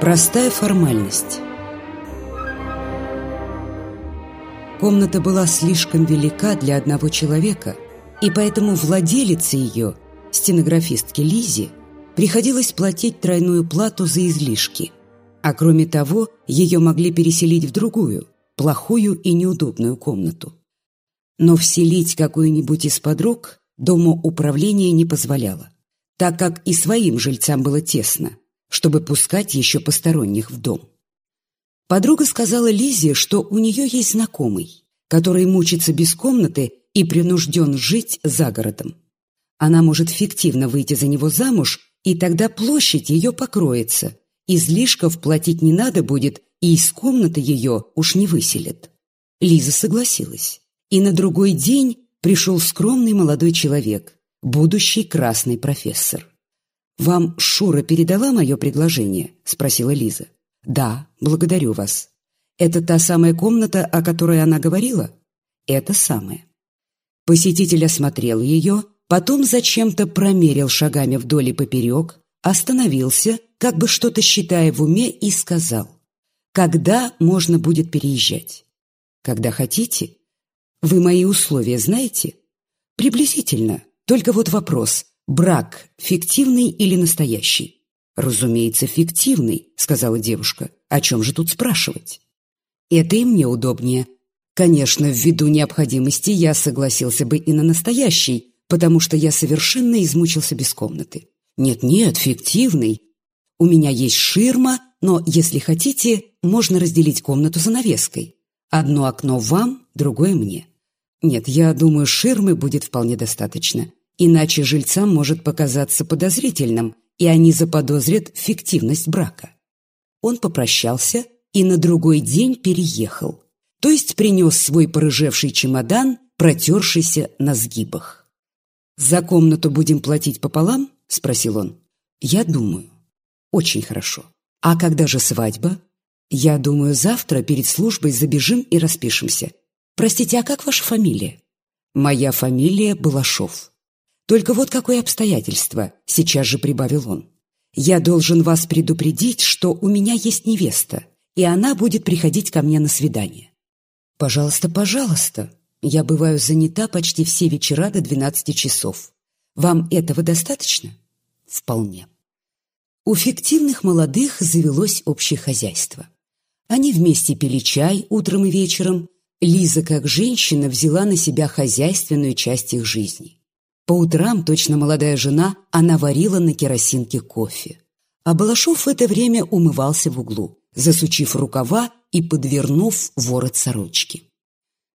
Простая формальность. Комната была слишком велика для одного человека, и поэтому владелице ее, стенографистке Лизе, приходилось платить тройную плату за излишки. А кроме того, ее могли переселить в другую, плохую и неудобную комнату. Но вселить какую-нибудь из подруг домоуправление не позволяло, так как и своим жильцам было тесно, чтобы пускать еще посторонних в дом. Подруга сказала Лизе, что у нее есть знакомый, который мучится без комнаты и принужден жить за городом. Она может фиктивно выйти за него замуж, и тогда площадь ее покроется, излишков платить не надо будет, и из комнаты ее уж не выселят. Лиза согласилась. И на другой день пришел скромный молодой человек, будущий красный профессор. «Вам Шура передала мое предложение?» – спросила Лиза. «Да, благодарю вас. Это та самая комната, о которой она говорила?» «Это самая». Посетитель осмотрел ее, потом зачем-то промерил шагами вдоль и поперек, остановился, как бы что-то считая в уме, и сказал, «Когда можно будет переезжать?» «Когда хотите». «Вы мои условия знаете?» «Приблизительно. Только вот вопрос, брак фиктивный или настоящий?» «Разумеется, фиктивный», — сказала девушка. «О чем же тут спрашивать?» «Это и мне удобнее. Конечно, ввиду необходимости я согласился бы и на настоящий, потому что я совершенно измучился без комнаты. Нет-нет, фиктивный. У меня есть ширма, но, если хотите, можно разделить комнату занавеской. Одно окно вам, другое мне. Нет, я думаю, ширмы будет вполне достаточно. Иначе жильцам может показаться подозрительным, и они заподозрят фиктивность брака. Он попрощался и на другой день переехал, то есть принес свой порыжевший чемодан, протершийся на сгибах. «За комнату будем платить пополам?» – спросил он. «Я думаю». «Очень хорошо. А когда же свадьба?» «Я думаю, завтра перед службой забежим и распишемся. Простите, а как ваша фамилия?» «Моя фамилия Балашов». Только вот какое обстоятельство, сейчас же прибавил он. Я должен вас предупредить, что у меня есть невеста, и она будет приходить ко мне на свидание. Пожалуйста, пожалуйста. Я бываю занята почти все вечера до 12 часов. Вам этого достаточно? Вполне. У фиктивных молодых завелось общее хозяйство. Они вместе пили чай утром и вечером. Лиза, как женщина, взяла на себя хозяйственную часть их жизни. По утрам, точно молодая жена, она варила на керосинке кофе. А Балашов в это время умывался в углу, засучив рукава и подвернув ворот сорочки.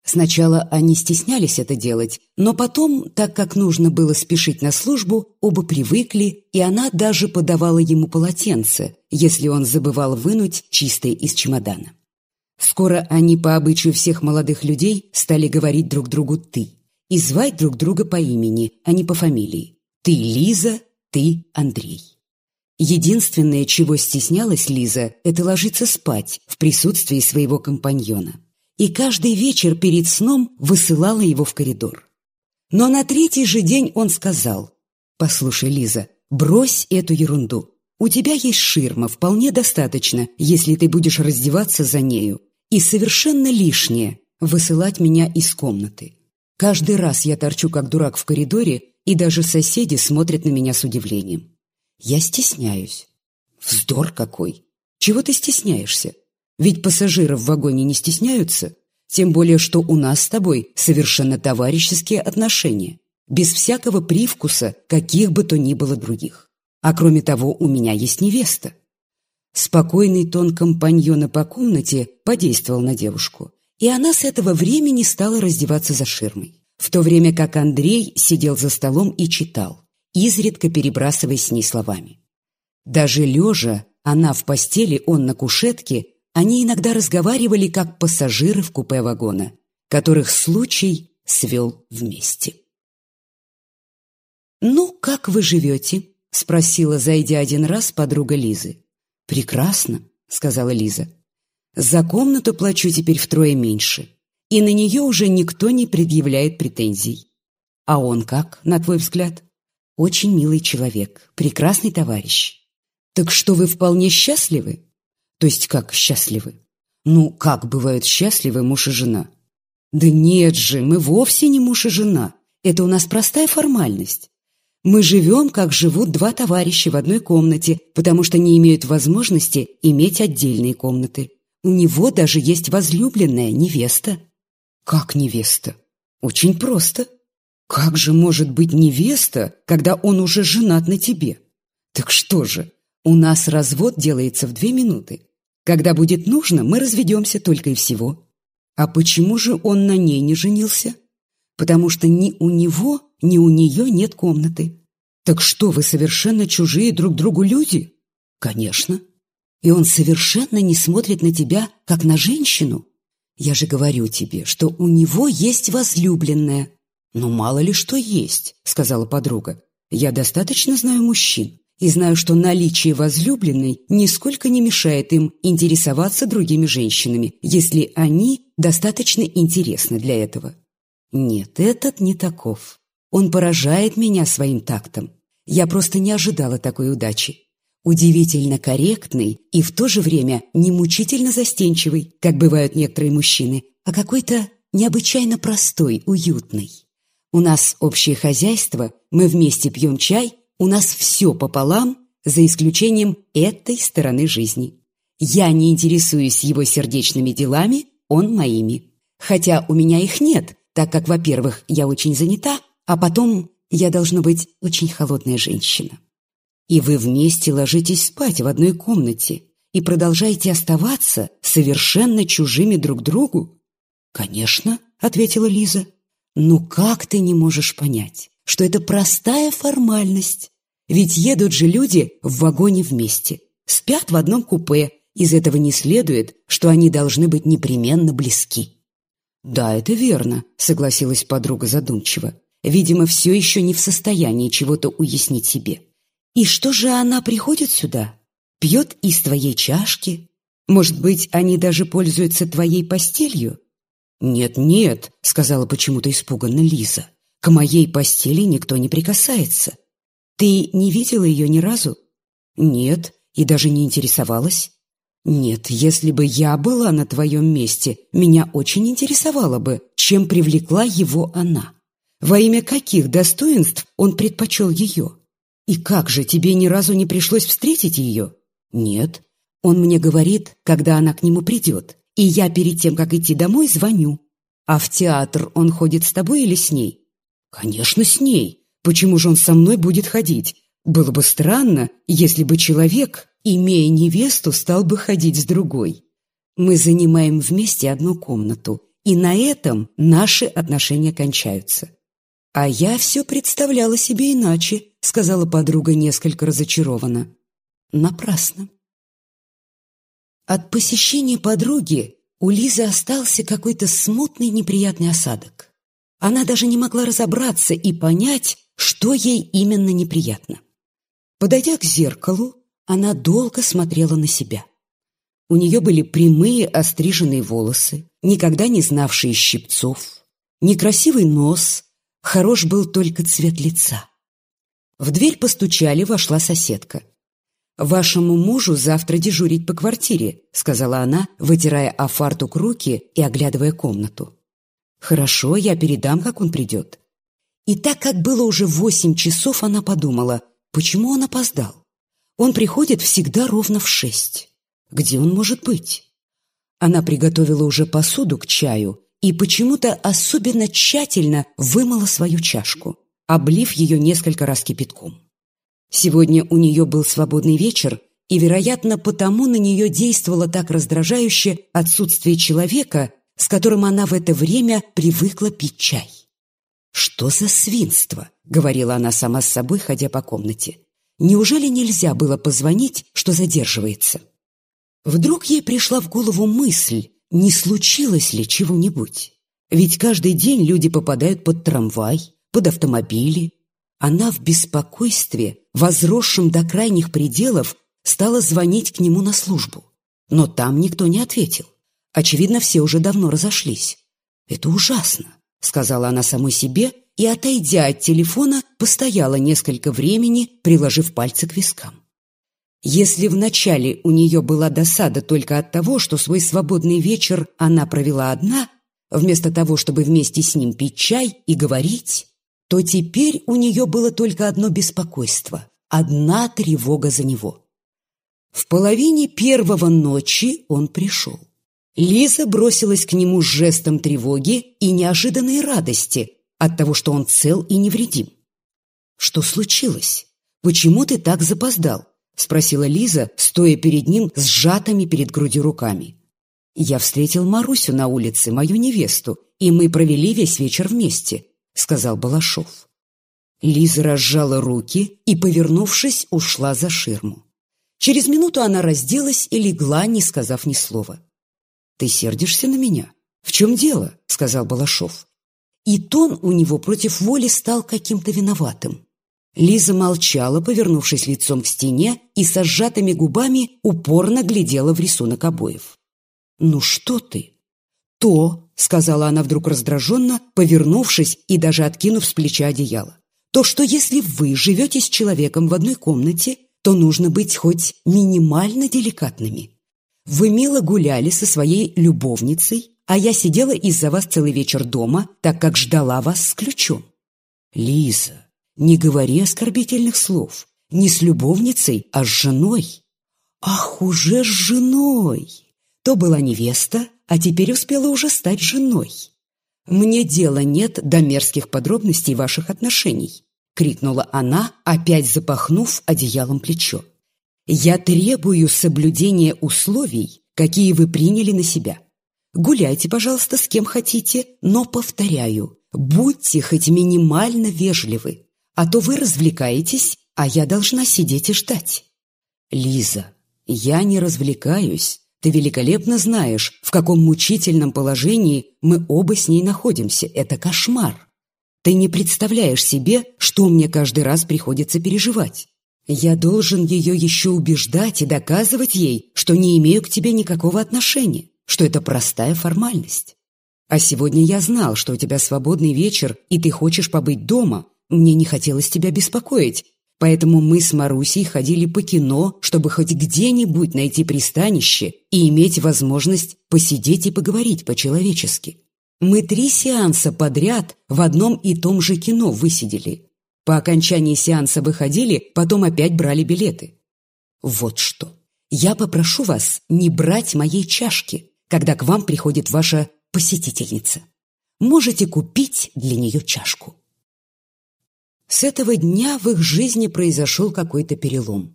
Сначала они стеснялись это делать, но потом, так как нужно было спешить на службу, оба привыкли, и она даже подавала ему полотенце, если он забывал вынуть чистое из чемодана. Скоро они по обычаю всех молодых людей стали говорить друг другу «ты» и звать друг друга по имени, а не по фамилии. Ты Лиза, ты Андрей. Единственное, чего стеснялась Лиза, это ложиться спать в присутствии своего компаньона. И каждый вечер перед сном высылала его в коридор. Но на третий же день он сказал, «Послушай, Лиза, брось эту ерунду. У тебя есть ширма, вполне достаточно, если ты будешь раздеваться за нею. И совершенно лишнее высылать меня из комнаты. Каждый раз я торчу как дурак в коридоре, и даже соседи смотрят на меня с удивлением. Я стесняюсь. Вздор какой! Чего ты стесняешься? Ведь пассажиры в вагоне не стесняются, тем более, что у нас с тобой совершенно товарищеские отношения, без всякого привкуса каких бы то ни было других. А кроме того, у меня есть невеста. Спокойный тон компаньона по комнате подействовал на девушку, и она с этого времени стала раздеваться за ширмой, в то время как Андрей сидел за столом и читал, изредка перебрасываясь с ней словами. Даже лежа, она в постели, он на кушетке, они иногда разговаривали как пассажиры в купе вагона, которых случай свел вместе. «Ну, как вы живете?» — спросила, зайдя один раз, подруга Лизы. «Прекрасно», — сказала Лиза. За комнату плачу теперь втрое меньше, и на нее уже никто не предъявляет претензий. А он как, на твой взгляд? Очень милый человек, прекрасный товарищ. Так что вы вполне счастливы? То есть как счастливы? Ну, как бывают счастливы муж и жена? Да нет же, мы вовсе не муж и жена. Это у нас простая формальность. Мы живем, как живут два товарища в одной комнате, потому что не имеют возможности иметь отдельные комнаты. У него даже есть возлюбленная невеста. Как невеста? Очень просто. Как же может быть невеста, когда он уже женат на тебе? Так что же, у нас развод делается в две минуты. Когда будет нужно, мы разведемся только и всего. А почему же он на ней не женился? Потому что ни у него, ни у нее нет комнаты. Так что, вы совершенно чужие друг другу люди? Конечно. И он совершенно не смотрит на тебя, как на женщину. Я же говорю тебе, что у него есть возлюбленная. Ну, мало ли что есть, сказала подруга. Я достаточно знаю мужчин и знаю, что наличие возлюбленной нисколько не мешает им интересоваться другими женщинами, если они достаточно интересны для этого. Нет, этот не таков. Он поражает меня своим тактом. Я просто не ожидала такой удачи. Удивительно корректный и в то же время не мучительно застенчивый, как бывают некоторые мужчины, а какой-то необычайно простой, уютный. У нас общее хозяйство, мы вместе пьем чай, у нас все пополам, за исключением этой стороны жизни. Я не интересуюсь его сердечными делами, он моими. Хотя у меня их нет, так как, во-первых, я очень занята, а потом я должна быть очень холодная женщина. И вы вместе ложитесь спать в одной комнате и продолжаете оставаться совершенно чужими друг другу? Конечно, ответила Лиза. Ну как ты не можешь понять, что это простая формальность? Ведь едут же люди в вагоне вместе, спят в одном купе. Из этого не следует, что они должны быть непременно близки. «Да, это верно», — согласилась подруга задумчиво. «Видимо, все еще не в состоянии чего-то уяснить себе. И что же она приходит сюда? Пьет из твоей чашки? Может быть, они даже пользуются твоей постелью?» «Нет-нет», — сказала почему-то испуганно Лиза. «К моей постели никто не прикасается. Ты не видела ее ни разу?» «Нет, и даже не интересовалась». Нет, если бы я была на твоем месте, меня очень интересовало бы, чем привлекла его она. Во имя каких достоинств он предпочел ее? И как же, тебе ни разу не пришлось встретить ее? Нет. Он мне говорит, когда она к нему придет. И я перед тем, как идти домой, звоню. А в театр он ходит с тобой или с ней? Конечно, с ней. Почему же он со мной будет ходить? Было бы странно, если бы человек, имея невесту, стал бы ходить с другой. Мы занимаем вместе одну комнату, и на этом наши отношения кончаются. А я все представляла себе иначе, сказала подруга несколько разочарованно. Напрасно. От посещения подруги у Лизы остался какой-то смутный неприятный осадок. Она даже не могла разобраться и понять, что ей именно неприятно. Подойдя к зеркалу, она долго смотрела на себя. У нее были прямые остриженные волосы, никогда не знавшие щипцов, некрасивый нос, хорош был только цвет лица. В дверь постучали, вошла соседка. «Вашему мужу завтра дежурить по квартире», — сказала она, вытирая о фартук руки и оглядывая комнату. «Хорошо, я передам, как он придет». И так как было уже восемь часов, она подумала, почему он опоздал. Он приходит всегда ровно в шесть. Где он может быть? Она приготовила уже посуду к чаю и почему-то особенно тщательно вымыла свою чашку, облив ее несколько раз кипятком. Сегодня у нее был свободный вечер, и, вероятно, потому на нее действовало так раздражающе отсутствие человека, с которым она в это время привыкла пить чай. «Что за свинство?» — говорила она сама с собой, ходя по комнате. Неужели нельзя было позвонить, что задерживается? Вдруг ей пришла в голову мысль, не случилось ли чего-нибудь. Ведь каждый день люди попадают под трамвай, под автомобили. Она в беспокойстве, возросшем до крайних пределов, стала звонить к нему на службу. Но там никто не ответил. Очевидно, все уже давно разошлись. «Это ужасно», — сказала она самой себе и, отойдя от телефона, постояла несколько времени, приложив пальцы к вискам. Если вначале у нее была досада только от того, что свой свободный вечер она провела одна, вместо того, чтобы вместе с ним пить чай и говорить, то теперь у нее было только одно беспокойство, одна тревога за него. В половине первого ночи он пришел. Лиза бросилась к нему с жестом тревоги и неожиданной радости от того, что он цел и невредим. «Что случилось? Почему ты так запоздал?» — спросила Лиза, стоя перед ним с сжатыми перед грудью руками. «Я встретил Марусю на улице, мою невесту, и мы провели весь вечер вместе», — сказал Балашов. Лиза разжала руки и, повернувшись, ушла за ширму. Через минуту она разделась и легла, не сказав ни слова. «Ты сердишься на меня? В чем дело?» — сказал Балашов. И тон у него против воли стал каким-то виноватым. Лиза молчала, повернувшись лицом к стене, и со сжатыми губами упорно глядела в рисунок обоев. «Ну что ты?» «То», — сказала она вдруг раздраженно, повернувшись и даже откинув с плеча одеяло, «то, что если вы живете с человеком в одной комнате, то нужно быть хоть минимально деликатными. Вы мило гуляли со своей любовницей, а я сидела из-за вас целый вечер дома, так как ждала вас с ключом». «Лиза, не говори оскорбительных слов. Не с любовницей, а с женой. Ах, уже с женой! То была невеста, а теперь успела уже стать женой. Мне дела нет до мерзких подробностей ваших отношений, крикнула она, опять запахнув одеялом плечо. Я требую соблюдения условий, какие вы приняли на себя. Гуляйте, пожалуйста, с кем хотите, но повторяю, будьте хоть минимально вежливы а то вы развлекаетесь, а я должна сидеть и ждать. Лиза, я не развлекаюсь. Ты великолепно знаешь, в каком мучительном положении мы оба с ней находимся. Это кошмар. Ты не представляешь себе, что мне каждый раз приходится переживать. Я должен ее еще убеждать и доказывать ей, что не имею к тебе никакого отношения, что это простая формальность. А сегодня я знал, что у тебя свободный вечер, и ты хочешь побыть дома, мне не хотелось тебя беспокоить, поэтому мы с Марусей ходили по кино, чтобы хоть где-нибудь найти пристанище и иметь возможность посидеть и поговорить по-человечески. Мы три сеанса подряд в одном и том же кино высидели. По окончании сеанса выходили, потом опять брали билеты. Вот что. Я попрошу вас не брать моей чашки, когда к вам приходит ваша посетительница. Можете купить для нее чашку. С этого дня в их жизни произошел какой-то перелом.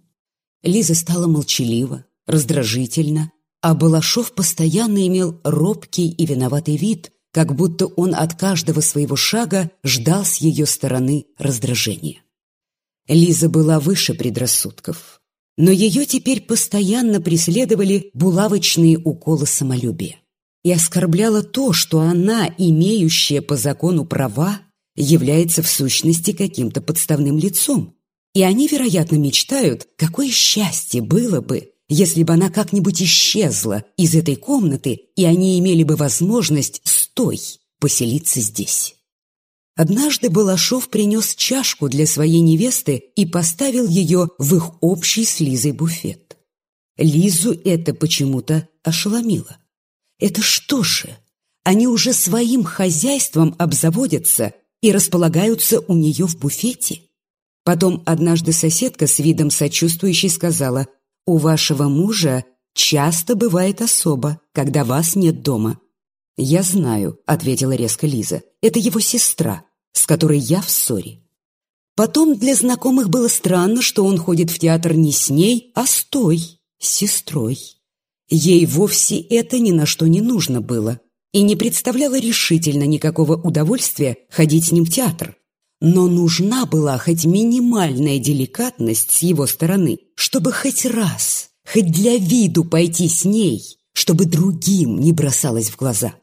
Лиза стала молчалива, раздражительна, а Балашов постоянно имел робкий и виноватый вид, как будто он от каждого своего шага ждал с ее стороны раздражения. Лиза была выше предрассудков, но ее теперь постоянно преследовали булавочные уколы самолюбия. И оскорбляло то, что она, имеющая по закону права, является в сущности каким-то подставным лицом. И они, вероятно, мечтают, какое счастье было бы, если бы она как-нибудь исчезла из этой комнаты, и они имели бы возможность стой поселиться здесь. Однажды Балашов принес чашку для своей невесты и поставил ее в их общий с Лизой буфет. Лизу это почему-то ошеломило. Это что же? Они уже своим хозяйством обзаводятся и располагаются у нее в буфете. Потом однажды соседка с видом сочувствующей сказала, «У вашего мужа часто бывает особо, когда вас нет дома». «Я знаю», — ответила резко Лиза, «это его сестра, с которой я в ссоре». Потом для знакомых было странно, что он ходит в театр не с ней, а с той, с сестрой. Ей вовсе это ни на что не нужно было и не представляла решительно никакого удовольствия ходить с ним в театр. Но нужна была хоть минимальная деликатность с его стороны, чтобы хоть раз, хоть для виду пойти с ней, чтобы другим не бросалось в глаза.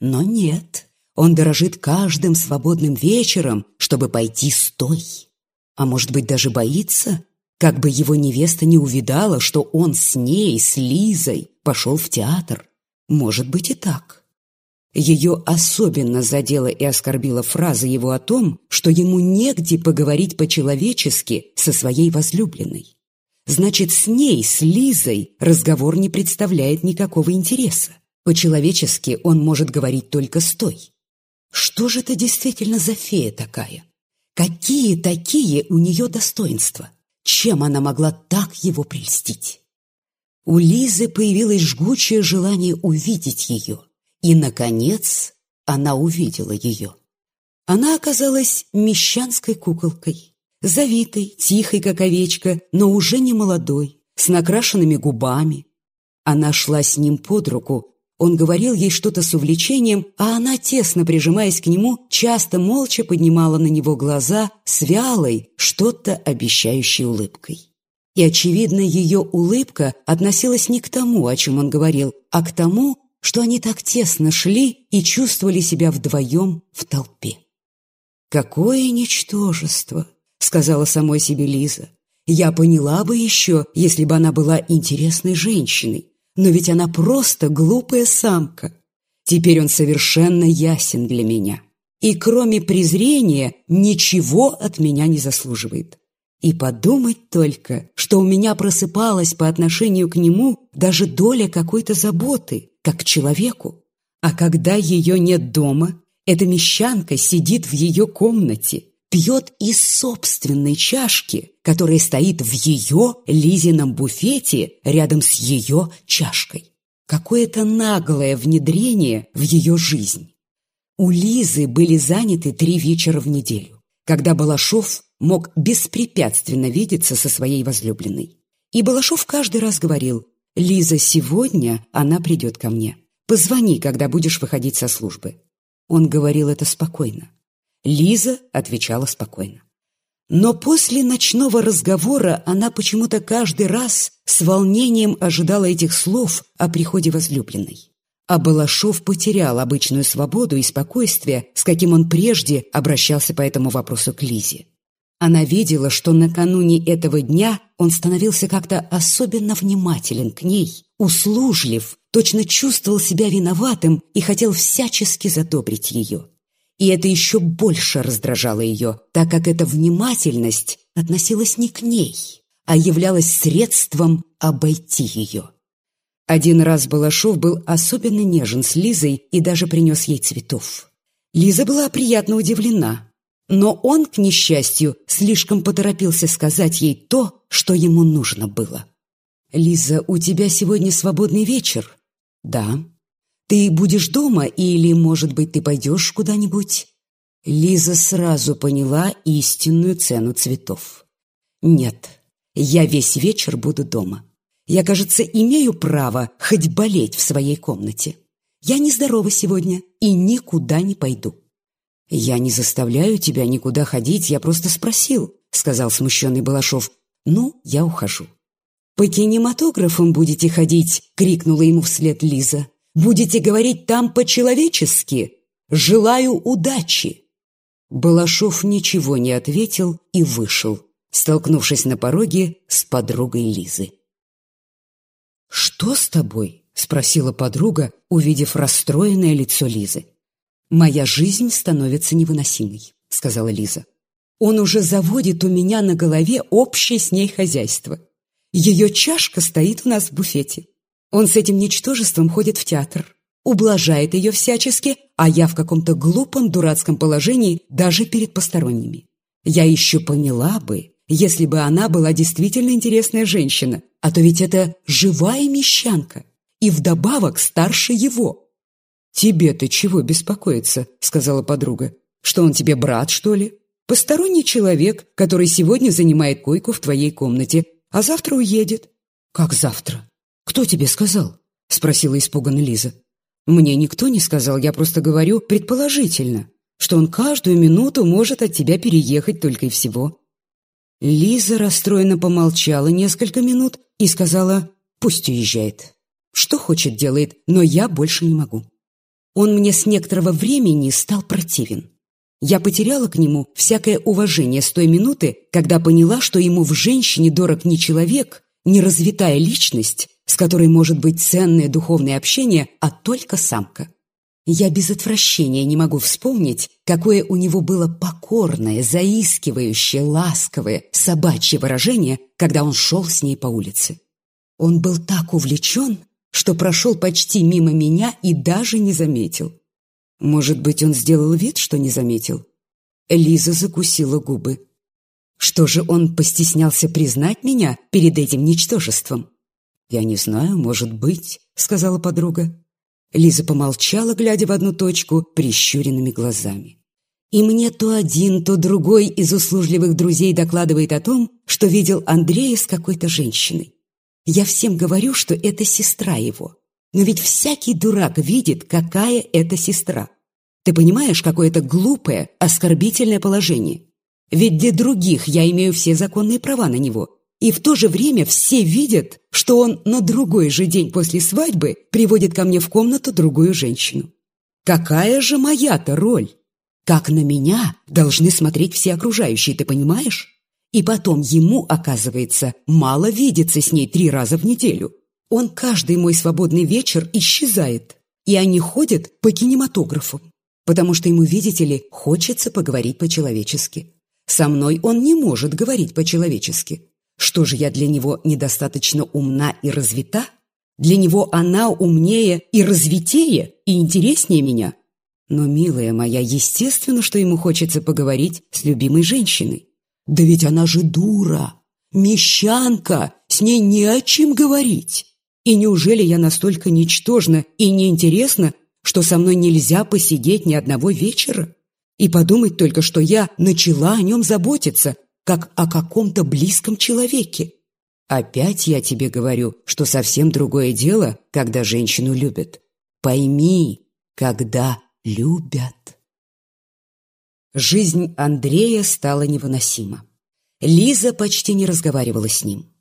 Но нет, он дорожит каждым свободным вечером, чтобы пойти с той. А может быть, даже боится, как бы его невеста не увидала, что он с ней, с Лизой, пошел в театр. Может быть и так. Ее особенно задела и оскорбила фраза его о том, что ему негде поговорить по-человечески со своей возлюбленной. значит, с ней, с Лизой, разговор не представляет никакого интереса. По-человечески он может говорить только с той. Что же это действительно за фея такая? Какие такие у нее достоинства? Чем она могла так его прельстить? У Лизы появилось жгучее желание увидеть ее. И, наконец, она увидела ее. Она оказалась мещанской куколкой, завитой, тихой, как овечка, но уже не молодой, с накрашенными губами. Она шла с ним под руку, он говорил ей что-то с увлечением, а она, тесно прижимаясь к нему, часто молча поднимала на него глаза с вялой, что-то обещающей улыбкой. И, очевидно, ее улыбка относилась не к тому, о чем он говорил, а к тому, что они так тесно шли и чувствовали себя вдвоем в толпе. «Какое ничтожество!» — сказала самой себе Лиза. «Я поняла бы еще, если бы она была интересной женщиной, но ведь она просто глупая самка. Теперь он совершенно ясен для меня. И кроме презрения ничего от меня не заслуживает. И подумать только, что у меня просыпалась по отношению к нему даже доля какой-то заботы, как к человеку. А когда ее нет дома, эта мещанка сидит в ее комнате, пьет из собственной чашки, которая стоит в ее Лизином буфете рядом с ее чашкой. Какое-то наглое внедрение в ее жизнь. У Лизы были заняты три вечера в неделю, когда Балашов мог беспрепятственно видеться со своей возлюбленной. И Балашов каждый раз говорил, «Лиза, сегодня она придет ко мне. Позвони, когда будешь выходить со службы». Он говорил это спокойно. Лиза отвечала спокойно. Но после ночного разговора она почему-то каждый раз с волнением ожидала этих слов о приходе возлюбленной. А Балашов потерял обычную свободу и спокойствие, с каким он прежде обращался по этому вопросу к Лизе. Она видела, что накануне этого дня он становился как-то особенно внимателен к ней, услужлив, точно чувствовал себя виноватым и хотел всячески задобрить ее. И это еще больше раздражало ее, так как эта внимательность относилась не к ней, а являлась средством обойти ее. Один раз Балашов был особенно нежен с Лизой и даже принес ей цветов. Лиза была приятно удивлена, но он, к несчастью, слишком поторопился сказать ей то, что ему нужно было. «Лиза, у тебя сегодня свободный вечер?» «Да». Ты будешь дома или, может быть, ты пойдешь куда-нибудь?» Лиза сразу поняла истинную цену цветов. «Нет, я весь вечер буду дома. Я, кажется, имею право хоть болеть в своей комнате. Я нездорова сегодня и никуда не пойду». «Я не заставляю тебя никуда ходить, я просто спросил», — сказал смущенный Балашов. «Ну, я ухожу». «По кинематографам будете ходить?» — крикнула ему вслед Лиза. Будете говорить там по-человечески? Желаю удачи!» Балашов ничего не ответил и вышел, столкнувшись на пороге с подругой Лизы. «Что с тобой?» — спросила подруга, увидев расстроенное лицо Лизы. «Моя жизнь становится невыносимой», — сказала Лиза. «Он уже заводит у меня на голове общее с ней хозяйство. Ее чашка стоит у нас в буфете. Он с этим ничтожеством ходит в театр, ублажает ее всячески, а я в каком-то глупом дурацком положении даже перед посторонними. Я еще поняла бы, если бы она была действительно интересная женщина, а то ведь это живая мещанка и вдобавок старше его. «Тебе-то чего беспокоиться?» — сказала подруга. «Что он тебе брат, что ли? Посторонний человек, который сегодня занимает койку в твоей комнате, а завтра уедет». «Как завтра? «Кто тебе сказал?» — спросила испуганно Лиза. «Мне никто не сказал, я просто говорю предположительно, что он каждую минуту может от тебя переехать только и всего». Лиза расстроенно помолчала несколько минут и сказала, «Пусть уезжает. Что хочет, делает, но я больше не могу». Он мне с некоторого времени стал противен. Я потеряла к нему всякое уважение с той минуты, когда поняла, что ему в женщине дорог не человек, не развитая личность, с которой может быть ценное духовное общение, а только самка. Я без отвращения не могу вспомнить, какое у него было покорное, заискивающее, ласковое, собачье выражение, когда он шел с ней по улице. Он был так увлечен, что прошел почти мимо меня и даже не заметил. Может быть, он сделал вид, что не заметил? Лиза закусила губы. Что же он постеснялся признать меня перед этим ничтожеством? «Я не знаю, может быть», — сказала подруга. Лиза помолчала, глядя в одну точку, прищуренными глазами. И мне то один, то другой из услужливых друзей докладывает о том, что видел Андрея с какой-то женщиной. Я всем говорю, что это сестра его. Но ведь всякий дурак видит, какая это сестра. Ты понимаешь, какое это глупое, оскорбительное положение? Ведь для других я имею все законные права на него, и в то же время все видят, что он на другой же день после свадьбы приводит ко мне в комнату другую женщину. Какая же моя-то роль? Как на меня должны смотреть все окружающие, ты понимаешь? И потом ему, оказывается, мало видеться с ней три раза в неделю. Он каждый мой свободный вечер исчезает, и они ходят по кинематографу, потому что ему, видите ли, хочется поговорить по-человечески. Со мной он не может говорить по-человечески. Что же я для него недостаточно умна и развита? Для него она умнее и развитее, и интереснее меня. Но, милая моя, естественно, что ему хочется поговорить с любимой женщиной. Да ведь она же дура, мещанка, с ней не о чем говорить. И неужели я настолько ничтожна и неинтересна, что со мной нельзя посидеть ни одного вечера? И подумать только, что я начала о нем заботиться, как о каком-то близком человеке. Опять я тебе говорю, что совсем другое дело, когда женщину любят. Пойми, когда любят. Жизнь Андрея стала невыносима. Лиза почти не разговаривала с ним.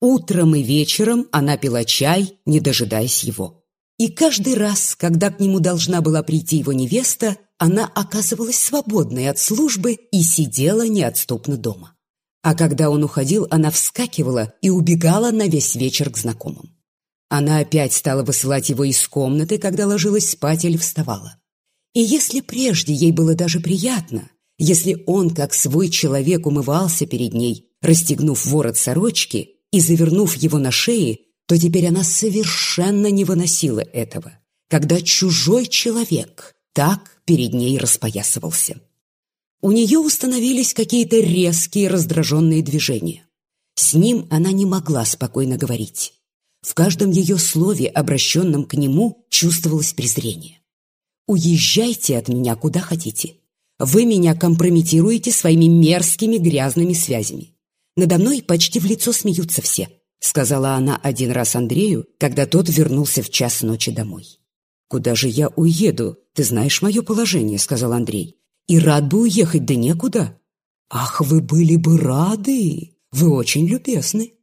Утром и вечером она пила чай, не дожидаясь его. И каждый раз, когда к нему должна была прийти его невеста, она оказывалась свободной от службы и сидела неотступно дома. А когда он уходил, она вскакивала и убегала на весь вечер к знакомым. Она опять стала высылать его из комнаты, когда ложилась спать или вставала. И если прежде ей было даже приятно, если он, как свой человек, умывался перед ней, расстегнув ворот сорочки и завернув его на шее, то теперь она совершенно не выносила этого, когда чужой человек так перед ней распоясывался. У нее установились какие-то резкие раздраженные движения. С ним она не могла спокойно говорить. В каждом ее слове, обращенном к нему, чувствовалось презрение. «Уезжайте от меня куда хотите. Вы меня компрометируете своими мерзкими грязными связями. Надо мной почти в лицо смеются все», сказала она один раз Андрею, когда тот вернулся в час ночи домой. «Куда же я уеду? Ты знаешь мое положение», — сказал Андрей. «И рад бы уехать, да некуда». «Ах, вы были бы рады! Вы очень любезны».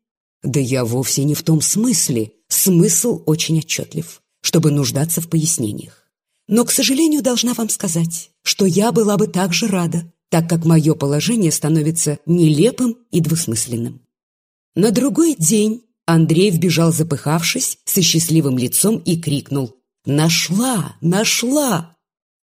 «Да я вовсе не в том смысле. Смысл очень отчетлив, чтобы нуждаться в пояснениях. Но, к сожалению, должна вам сказать, что я была бы также рада, так как мое положение становится нелепым и двусмысленным». На другой день Андрей вбежал запыхавшись, со счастливым лицом и крикнул «Нашла! Нашла!»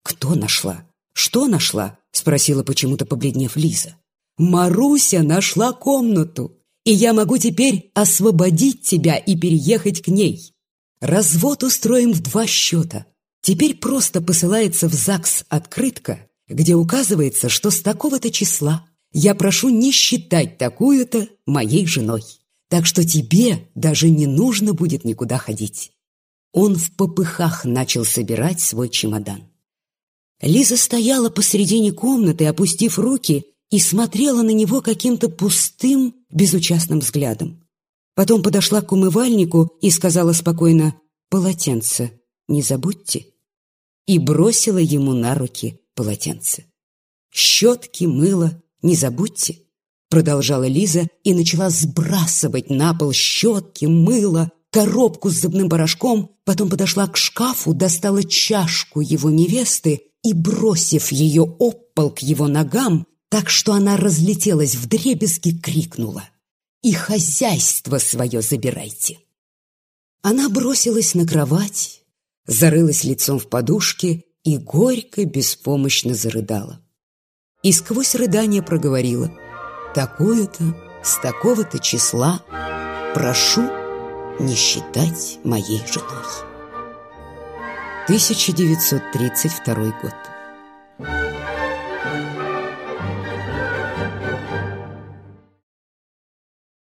«Кто нашла? Что нашла?» — спросила почему-то побледнев Лиза. «Маруся нашла комнату, и я могу теперь освободить тебя и переехать к ней. Развод устроим в два счета. Теперь просто посылается в ЗАГС открытка, где указывается, что с такого-то числа я прошу не считать такую-то моей женой. Так что тебе даже не нужно будет никуда ходить. Он в попыхах начал собирать свой чемодан. Лиза стояла посредине комнаты, опустив руки, и смотрела на него каким-то пустым, безучастным взглядом. Потом подошла к умывальнику и сказала спокойно «Полотенце не забудьте» и бросила ему на руки полотенце. «Щетки, мыло не забудьте», продолжала Лиза и начала сбрасывать на пол щетки, мыло, коробку с зубным порошком, потом подошла к шкафу, достала чашку его невесты и, бросив ее об пол к его ногам, так что она разлетелась в дребезги, крикнула «И хозяйство свое забирайте!». Она бросилась на кровать, зарылась лицом в подушке и горько, беспомощно зарыдала. И сквозь рыдание проговорила «Такую-то, с такого-то числа прошу не считать моей женой». 1932 год.